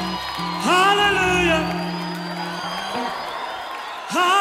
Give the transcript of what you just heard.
Hallelujah. Hallelujah.